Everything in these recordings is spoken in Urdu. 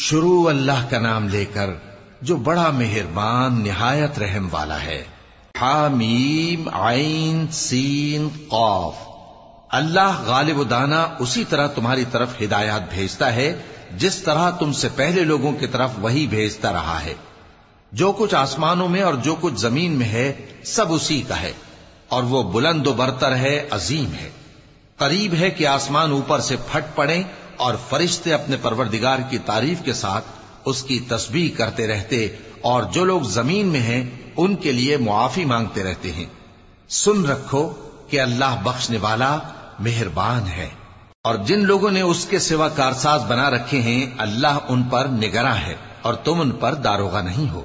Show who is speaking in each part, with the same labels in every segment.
Speaker 1: شروع اللہ کا نام لے کر جو بڑا مہربان نہایت رحم والا ہے۔ حامیم، عین، سین، قاف۔ اللہ غالب و دانا اسی طرح تمہاری طرف ہدایات بھیجتا ہے، جس طرح تم سے پہلے لوگوں کی طرف وہی بھیجتا رہا ہے۔ جو کچھ آسمانوں میں اور جو کچھ زمین میں ہے، سب اسی کا ہے۔ اور وہ بلند و برتر ہے، عظیم ہے۔ قریب ہے کہ آسمان اوپر سے پھٹ پڑے اور فرشتے اپنے پروردگار کی تعریف کے ساتھ اس کی تسبیح کرتے رہتے اور جو لوگ زمین میں ہیں، ان کے لیے معافی مانگتے رہتے ہیں۔ سن رکھو کہ اللہ بخشنے والا مہربان ہے۔ اور جن لوگوں نے اس کے سوا کارساز بنا رکھے ہیں، اللہ ان پر نگراں ہے اور تم ان پر داروغہ نہیں ہو۔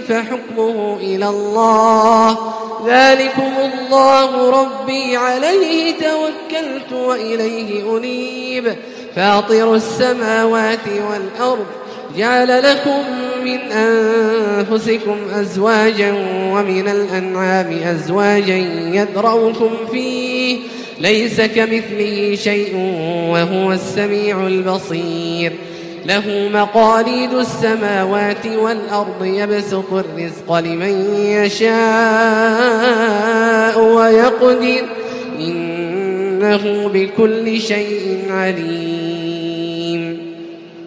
Speaker 2: فحكمه إلى الله. ذلكم الله ربي عليه توكلت وإليه أنيب. فاطر السماوات والأرض جعل لكم من أنفسكم أزواجا ومن الأنعام أزواجا يدرؤكم فيه. ليس كمثله شيء وهو السميع البصير. له مقاليد السماوات والأرض يبسط الرزق لمن يشاء ويقدر إنه بكل شيء عليم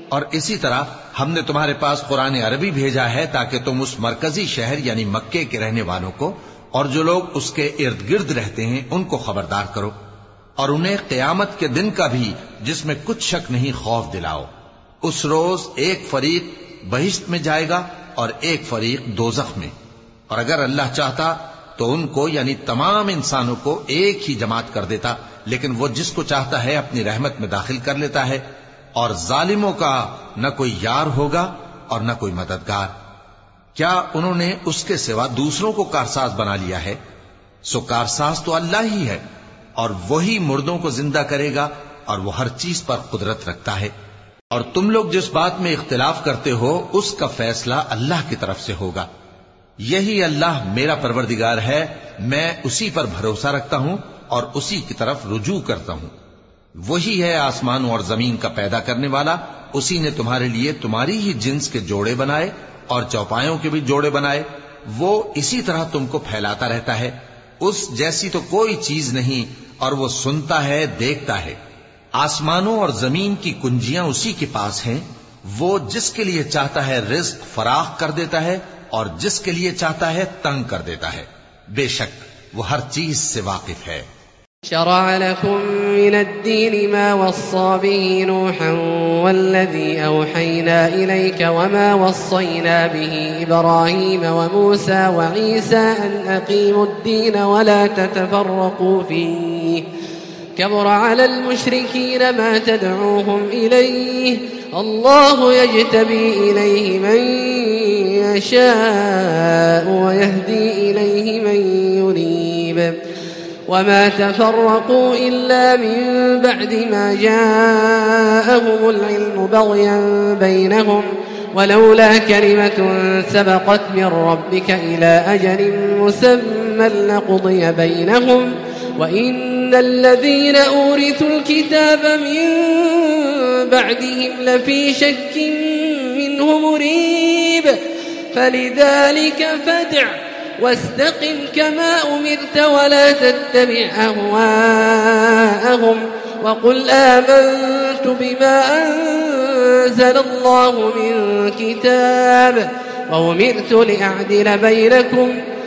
Speaker 1: اور اسی طرح ہم نے تمہارے پاس قرآن عربی بھیجا ہے تاکہ تم اس مرکزی شہر یعنی مکے کے رہنے والوں کو اور جو لوگ اس کے ارد گرد رہتے ہیں ان کو خبردار کرو اور انہیں قیامت کے دن کا بھی جس میں کچھ شک نہیں خوف دلاؤ۔ اس روز ایک فریق بہشت میں جائے گا اور ایک فریق دوزخ میں۔ اور اگر اللہ چاہتا تو ان کو یعنی تمام انسانوں کو ایک ہی جماعت کر دیتا، لیکن وہ جس کو چاہتا ہے اپنی رحمت میں داخل کر لیتا ہے۔ اور ظالموں کا نہ کوئی یار ہوگا اور نہ کوئی مددگار۔ کیا انہوں نے اس کے سوا دوسروں کو کارساز بنا لیا ہے؟ سو کارساز تو اللہ ہی ہے اور وہی مردوں کو زندہ کرے گا اور وہ ہر چیز پر قدرت رکھتا ہے۔ اور تم لوگ جس بات میں اختلاف کرتے ہو، اس کا فیصلہ اللہ کی طرف سے ہوگا۔ یہی اللہ میرا پروردگار ہے، میں اسی پر بھروسہ رکھتا ہوں اور اسی کی طرف رجوع کرتا ہوں۔ وہی ہے آسمانوں اور زمین کا پیدا کرنے والا، اسی نے تمہارے لیے تمہاری ہی جنس کے جوڑے بنائے اور چوپایوں کے بھی جوڑے بنائے۔ وہ اسی طرح تم کو پھیلاتا رہتا ہے۔ اس جیسی تو کوئی چیز نہیں اور وہ سنتا ہے، دیکھتا ہے۔ آسمانوں اور زمین کی کنجیاں اسی کے پاس ہیں، وہ جس کے لیے چاہتا ہے رزق فراخ کر دیتا ہے اور جس کے لیے چاہتا ہے تنگ کر دیتا ہے۔ بے شک، وہ ہر چیز سے واقف ہے۔
Speaker 2: شرع لكم من الدين ما وصى به نوحا والذي أوحينا إليك وما وصينا به إبراهيم وموسى وعيسى أن أقيموا الدين ولا تتفرقوا فيه. كبر على المشركين ما تدعوهم إليه. الله يجتبي إليه من يشاء ويهدي إليه من يريب وما تفرقوا إلا من بعد ما جاءهم العلم بغيا بينهم. ولولا كلمة سبقت من ربك إلى أجل مسمى لقضي بينهم. وإن الذين أورثوا الكتاب من بعدهم لفي شك منه مريب فلذلك فدع واستقم كما أمرت ولا تتبع أهواءهم وقل آمنت بما أنزل الله من كتاب وأمرت لأعدل بينكم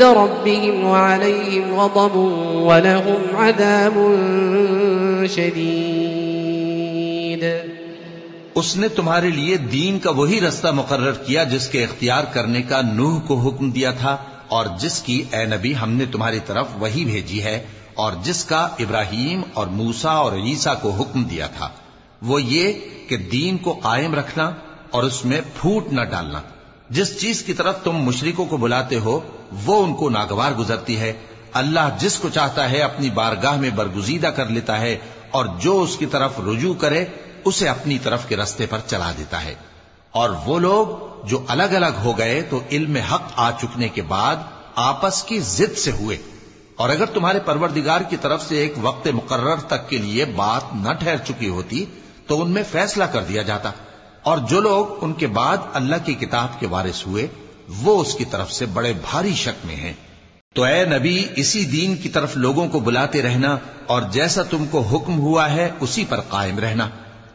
Speaker 2: عند ربهم وعليهم غضب ولهم عذاب شديد.
Speaker 1: اس نے تمہارے لیے دین کا وہی رستہ مقرر کیا جس کے اختیار کرنے کا نوح کو حکم دیا تھا اور جس کی اے نبی ہم نے تمہاری طرف وہی بھیجی ہے اور جس کا ابراہیم اور موسا اور عیسیٰ کو حکم دیا تھا۔ وہ یہ کہ دین کو قائم رکھنا اور اس میں پھوٹ نہ ڈالنا۔ جس چیز کی طرف تم مشرکوں کو بلاتے ہو وہ ان کو ناگوار گزرتی ہے۔ اللہ جس کو چاہتا ہے اپنی بارگاہ میں برگزیدہ کر لیتا ہے اور جو اس کی طرف رجوع کرے، اسے اپنی طرف کے رستے پر چلا دیتا ہے۔ اور وہ لوگ جو الگ الگ ہو گئے تو علم حق آ چکنے کے بعد آپس کی ضد سے ہوئے۔ اور اگر تمہارے پروردگار کی طرف سے ایک وقت مقرر تک کے لیے بات نہ ٹھہر چکی ہوتی، تو ان میں فیصلہ کر دیا جاتا۔ اور جو لوگ ان کے بعد اللہ کی کتاب کے وارث ہوئے وہ اس کی طرف سے بڑے بھاری شک میں ہیں۔ تو اے نبی، اسی دین کی طرف لوگوں کو بلاتے رہنا اور جیسا تم کو حکم ہوا ہے، اسی پر قائم رہنا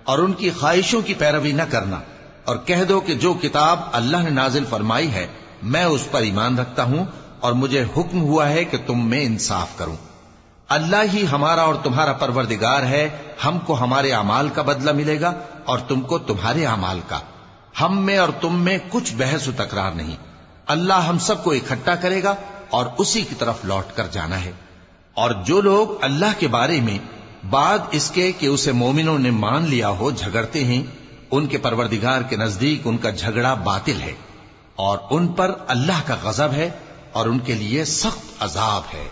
Speaker 1: اور ان کی خواہشوں کی پیروی نہ کرنا۔ اور کہہ دو کہ جو کتاب اللہ نے نازل فرمائی ہے، میں اس پر ایمان رکھتا ہوں اور مجھے حکم ہوا ہے کہ تم میں انصاف کروں۔ اللہ ہی ہمارا اور تمہارا پروردگار ہے، ہم کو ہمارے اعمال کا بدلہ ملے گا اور تم کو تمہارے اعمال کا۔ ہم میں اور تم میں کچھ بحث و تکرار نہیں۔ اللہ ہم سب کو اکٹھا کرے گا اور اسی کی طرف لوٹ کر جانا ہے۔ اور جو لوگ اللہ کے بارے میں بعد اس کے کہ اسے مومنوں نے مان لیا ہو جھگڑتے ہیں، ان کے پروردگار کے نزدیک ان کا جھگڑا باطل ہے۔ اور ان پر اللہ کا غضب ہے اور ان کے لیے سخت عذاب ہے۔